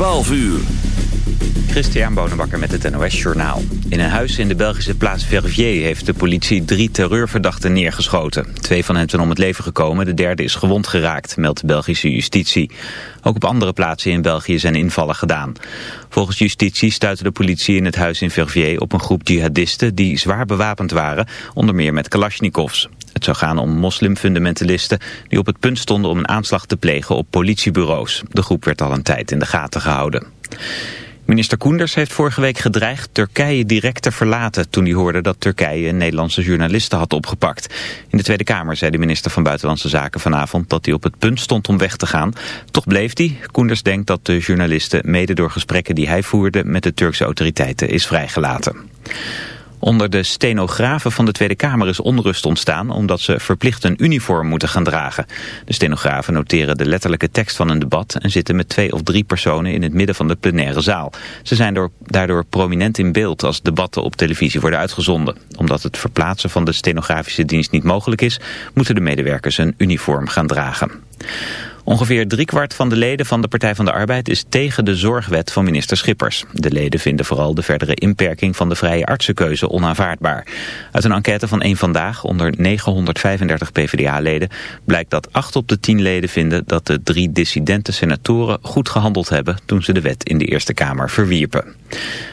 12 uur. Christian Bonenbakker met het NOS Journaal. In een huis in de Belgische plaats Verviers heeft de politie drie terreurverdachten neergeschoten. Twee van hen zijn om het leven gekomen, de derde is gewond geraakt, meldt de Belgische justitie. Ook op andere plaatsen in België zijn invallen gedaan. Volgens justitie stuitte de politie in het huis in Verviers op een groep jihadisten die zwaar bewapend waren, onder meer met kalasjnikovs. Het zou gaan om moslimfundamentalisten die op het punt stonden om een aanslag te plegen op politiebureaus. De groep werd al een tijd in de gaten gehouden. Minister Koenders heeft vorige week gedreigd Turkije direct te verlaten... toen hij hoorde dat Turkije een Nederlandse journalisten had opgepakt. In de Tweede Kamer zei de minister van Buitenlandse Zaken vanavond... dat hij op het punt stond om weg te gaan. Toch bleef hij. Koenders denkt dat de journalisten mede door gesprekken die hij voerde... met de Turkse autoriteiten is vrijgelaten. Onder de stenografen van de Tweede Kamer is onrust ontstaan omdat ze verplicht een uniform moeten gaan dragen. De stenografen noteren de letterlijke tekst van een debat en zitten met twee of drie personen in het midden van de plenaire zaal. Ze zijn daardoor prominent in beeld als debatten op televisie worden uitgezonden. Omdat het verplaatsen van de stenografische dienst niet mogelijk is, moeten de medewerkers een uniform gaan dragen. Ongeveer driekwart van de leden van de Partij van de Arbeid is tegen de zorgwet van minister Schippers. De leden vinden vooral de verdere inperking van de vrije artsenkeuze onaanvaardbaar. Uit een enquête van één Vandaag onder 935 PvdA-leden blijkt dat 8 op de 10 leden vinden dat de drie dissidente senatoren goed gehandeld hebben toen ze de wet in de Eerste Kamer verwierpen.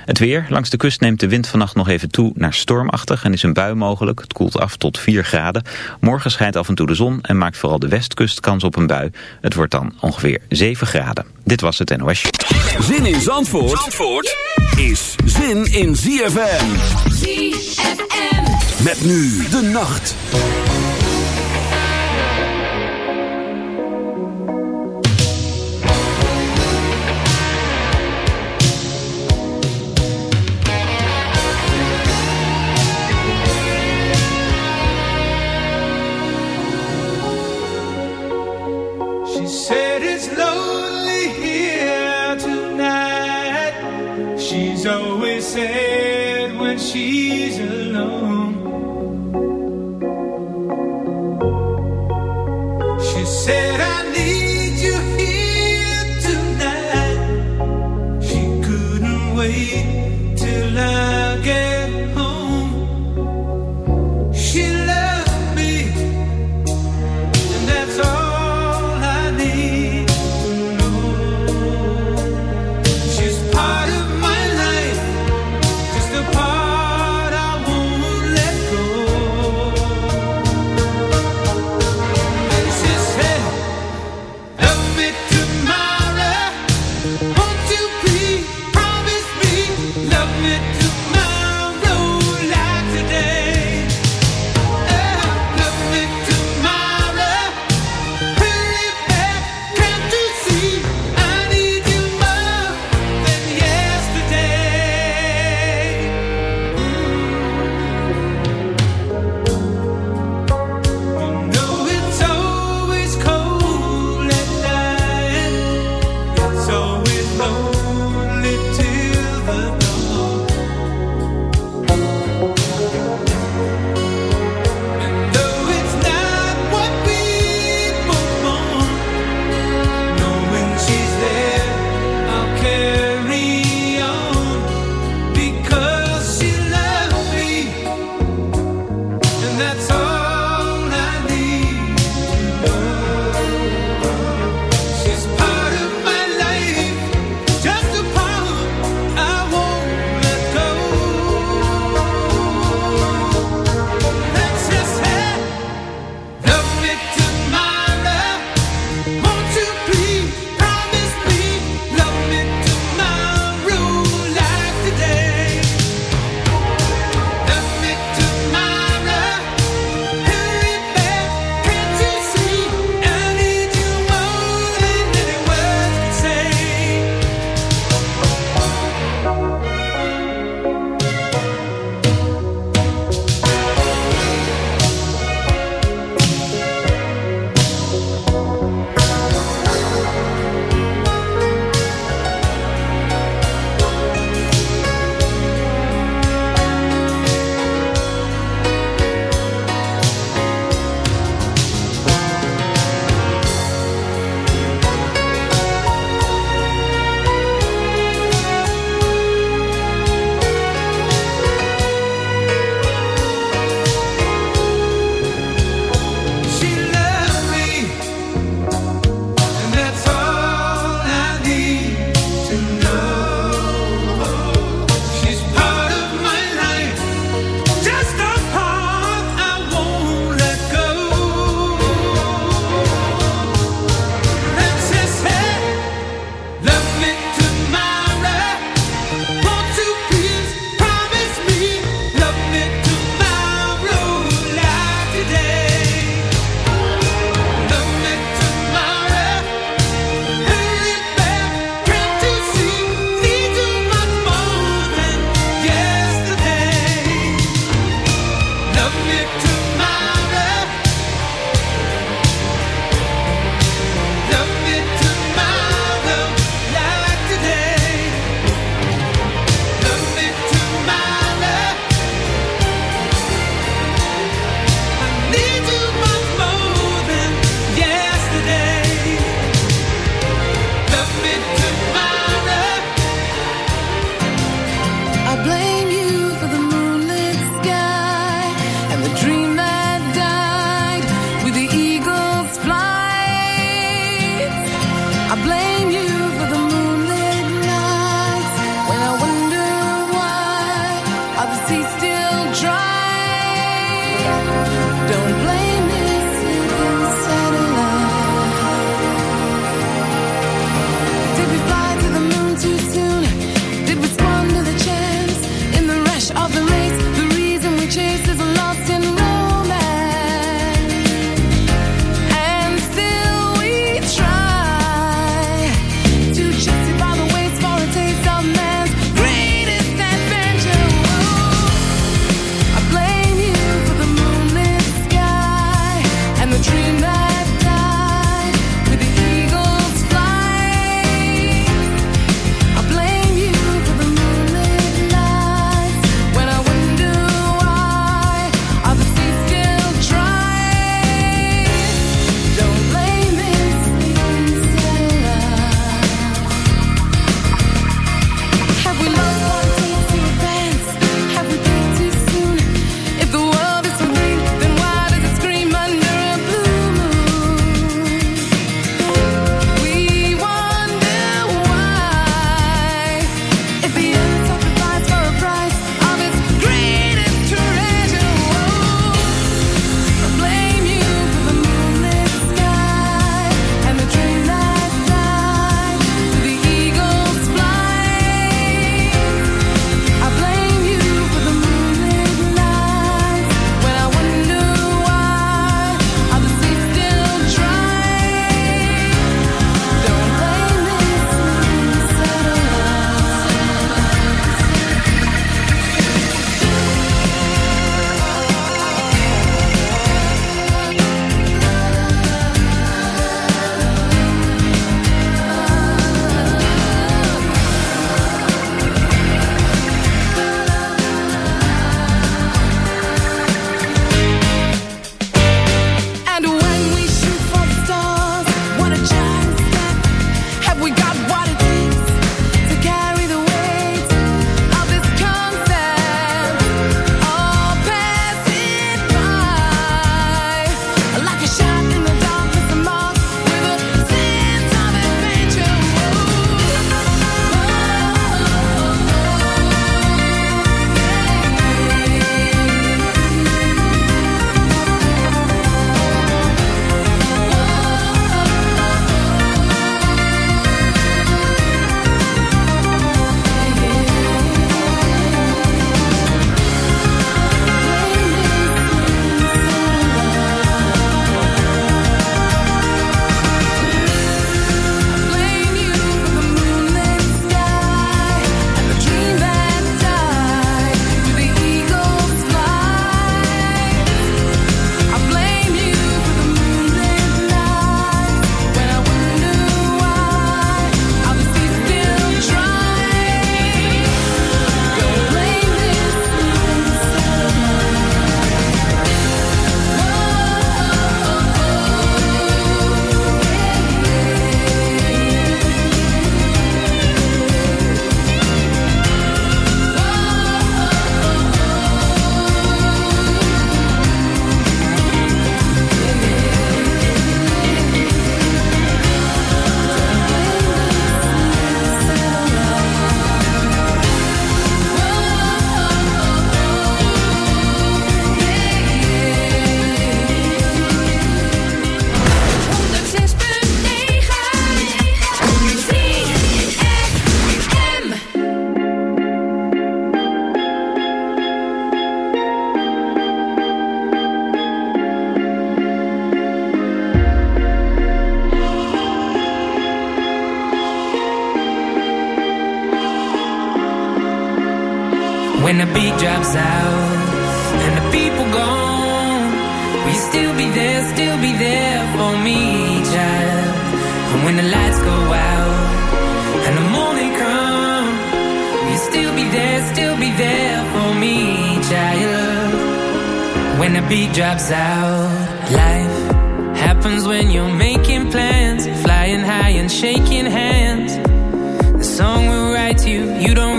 Het weer. Langs de kust neemt de wind vannacht nog even toe naar stormachtig en is een bui mogelijk. Het koelt af tot 4 graden. Morgen schijnt af en toe de zon en maakt vooral de westkust kans op een bui. Het wordt dan ongeveer 7 graden. Dit was het NOS. Zin in Zandvoort, Zandvoort is zin in ZFM. ZFM. Met nu de nacht. You, you don't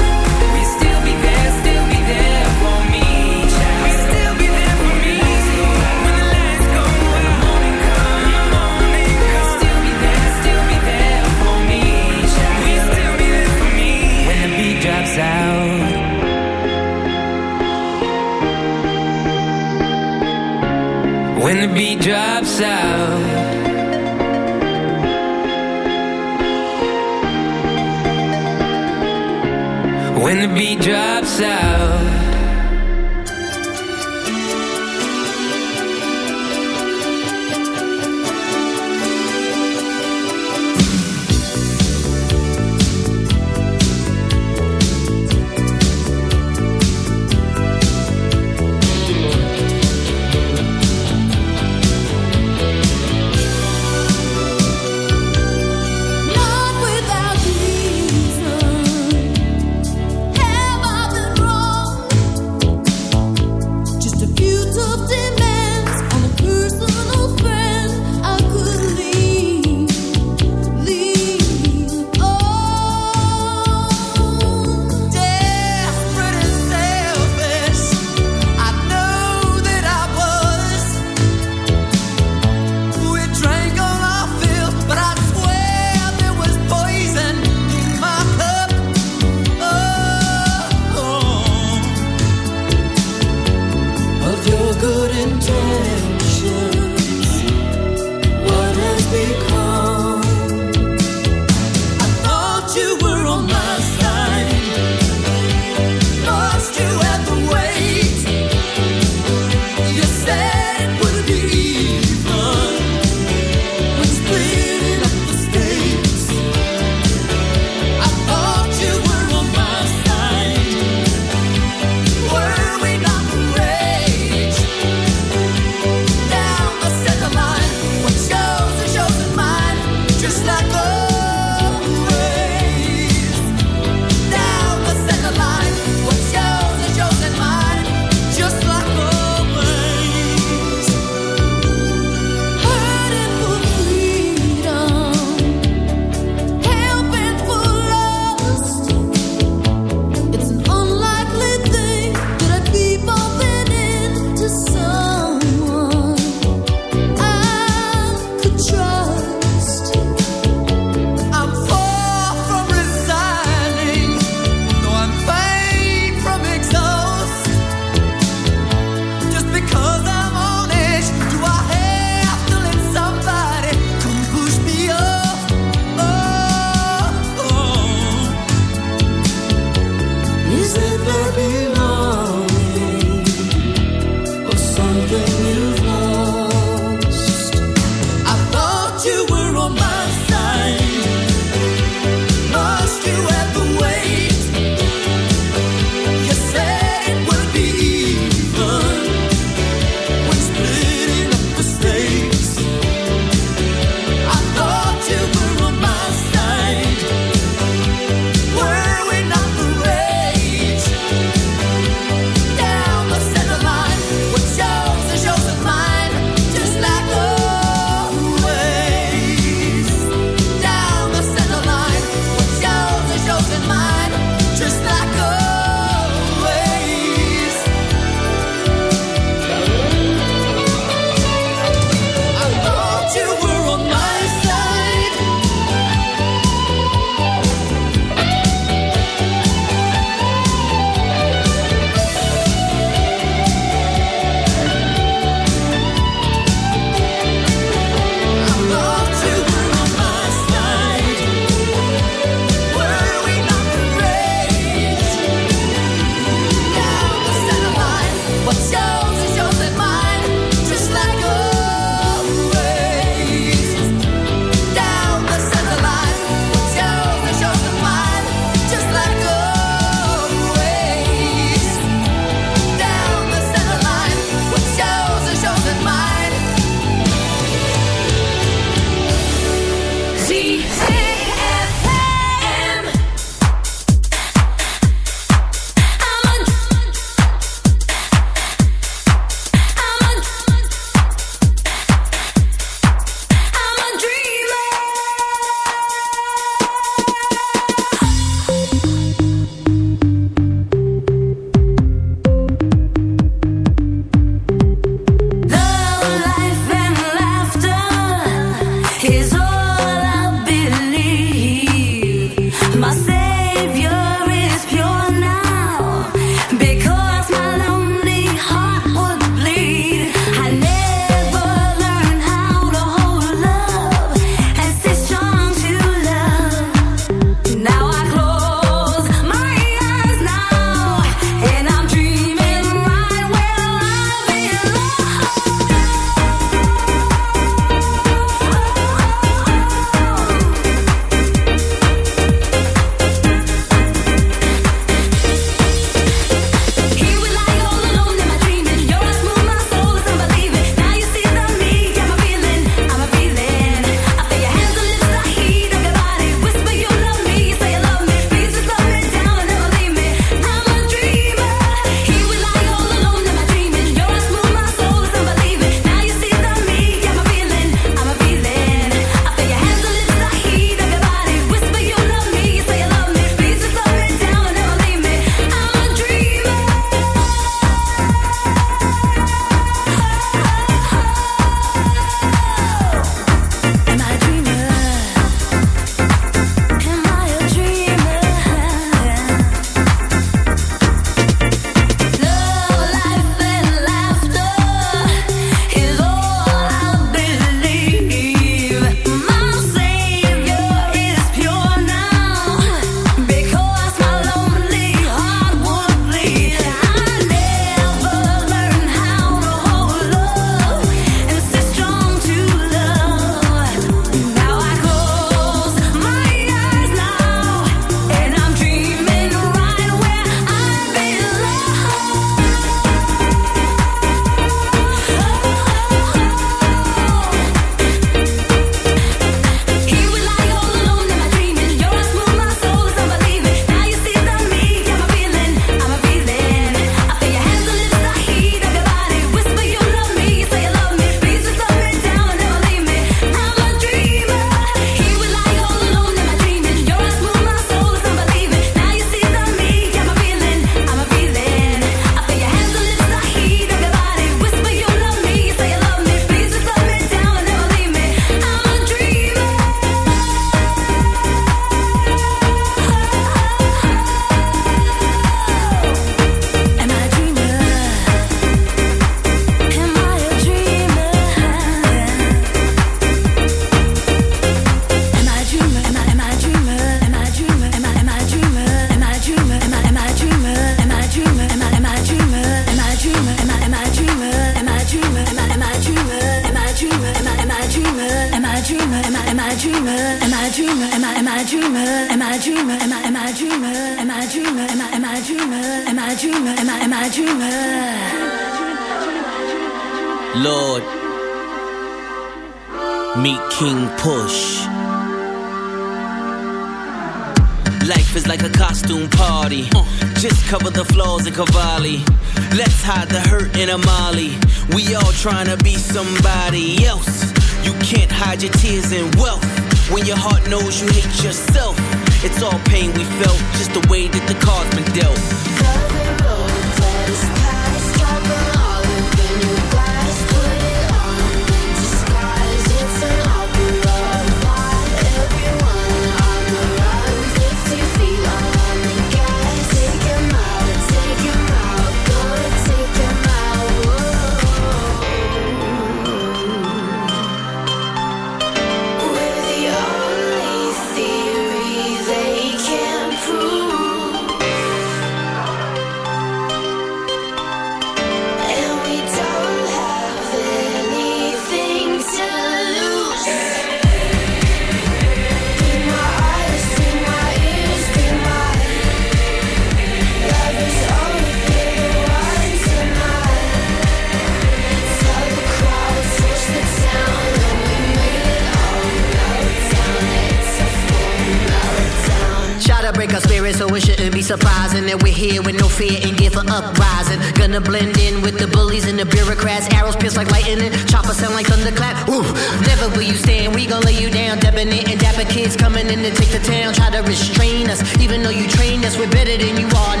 here with no fear and give for uprising. Gonna blend in with the bullies and the bureaucrats. Arrows pierce like lightning, chopper sound like thunderclap. Ooh, never will you stand. We gon' lay you down, debonair and dapper kids coming in to take the town. Try to restrain us, even though you train us. We're better than you are.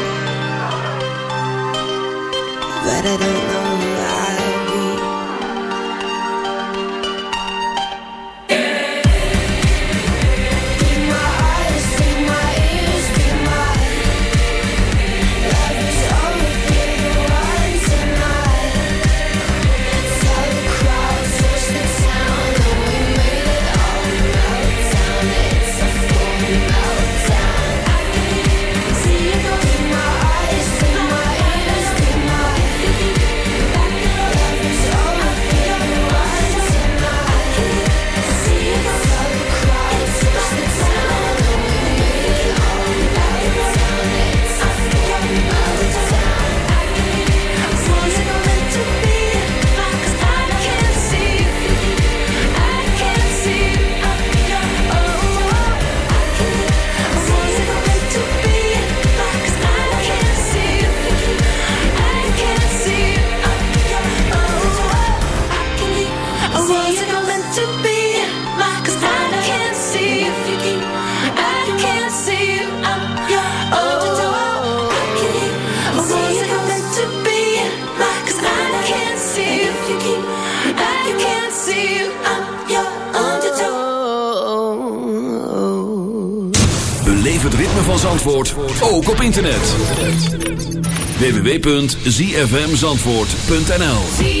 I don't know. www.zfmzandvoort.nl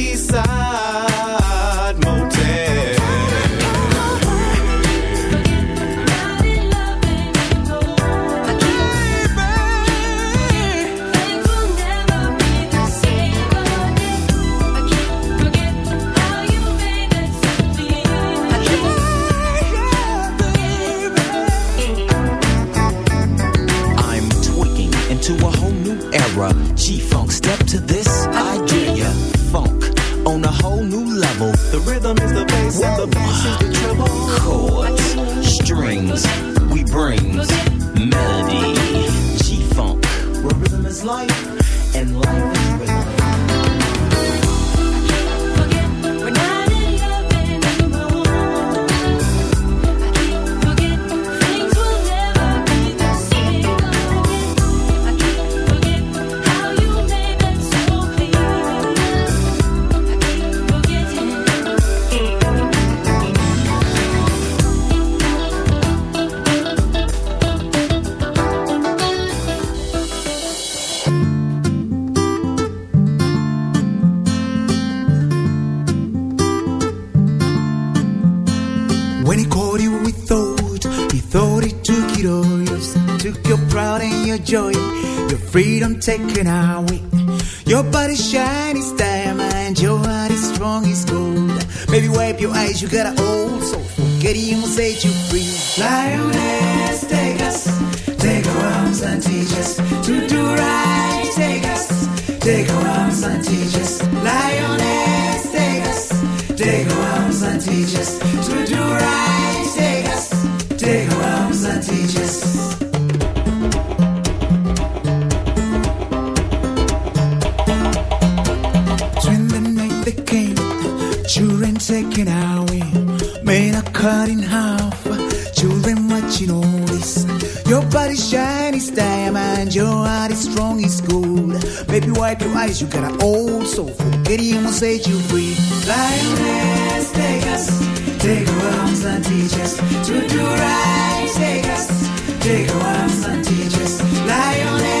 taken away. Your body's shiny as diamond, your heart is strong as gold. Baby, wipe your eyes, you got an old soul. Will set you wipe your eyes, you got an old soul. Forget him will set you free. Lioness, take us, take our arms and teach us to do right. Take us, take our arms and teach us. Lioness,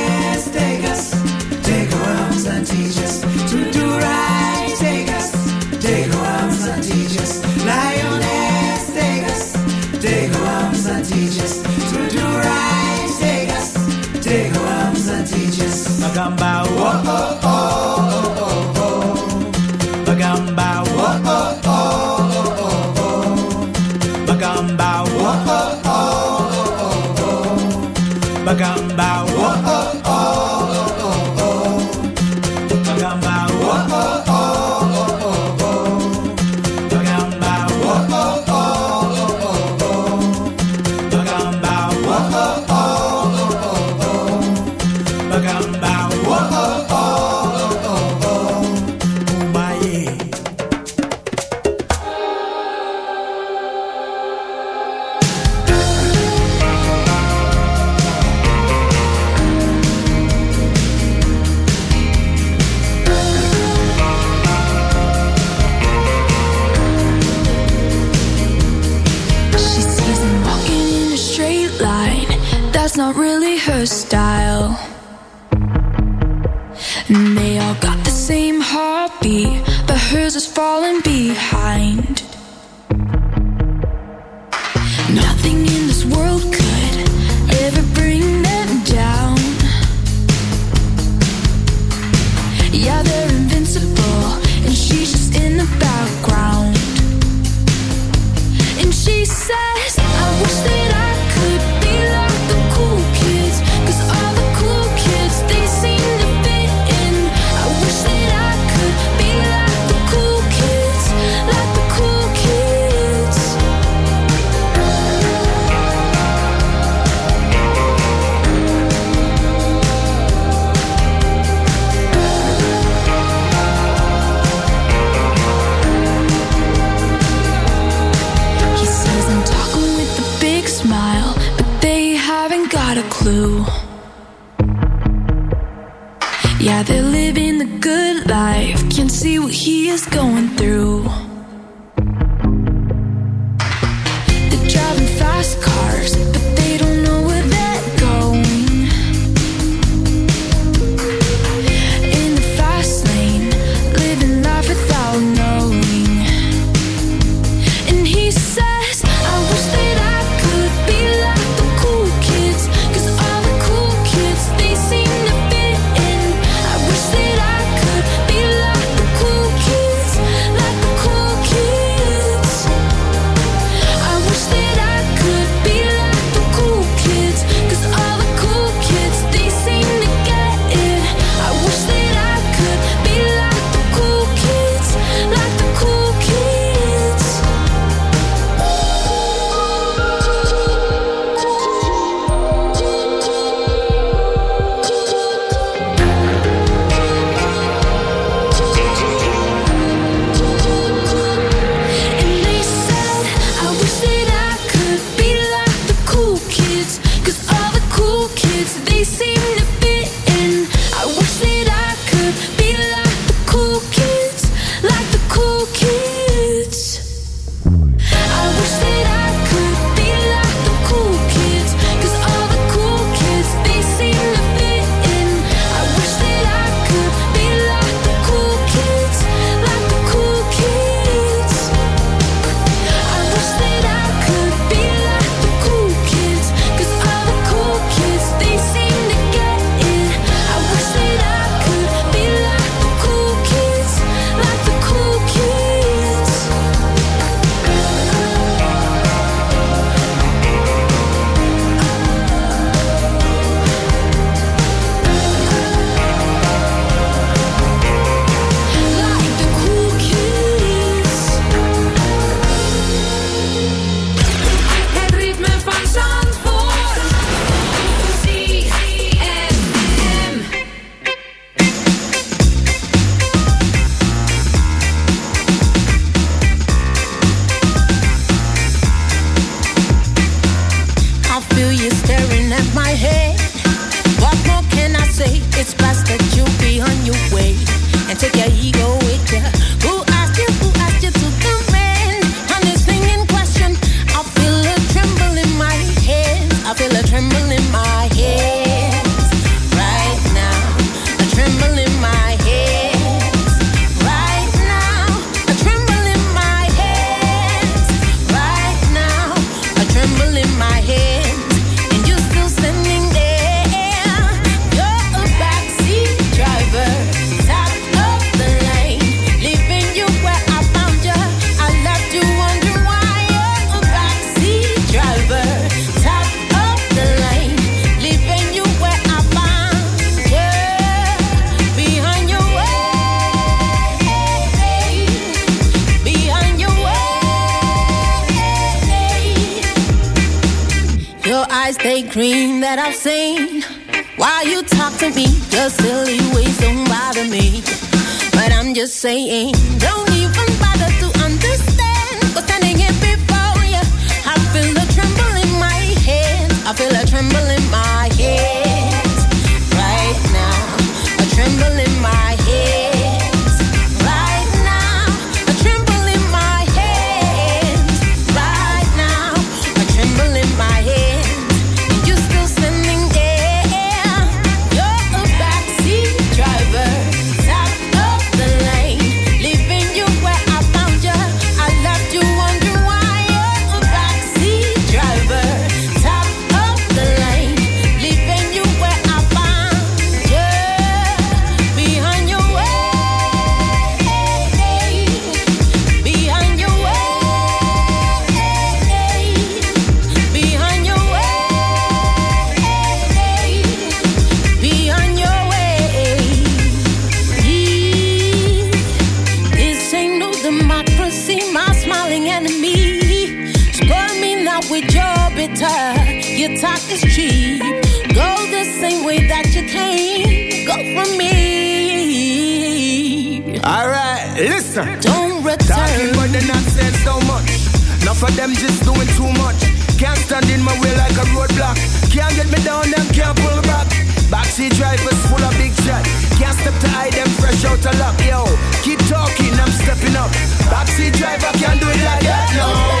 for them just doing too much. Can't stand in my way like a roadblock. Can't get me down, them can't pull back. Backseat drivers full of big shot. Can't step to hide them fresh out of luck. Yo, keep talking, I'm stepping up. Backseat driver can't do it like that, no.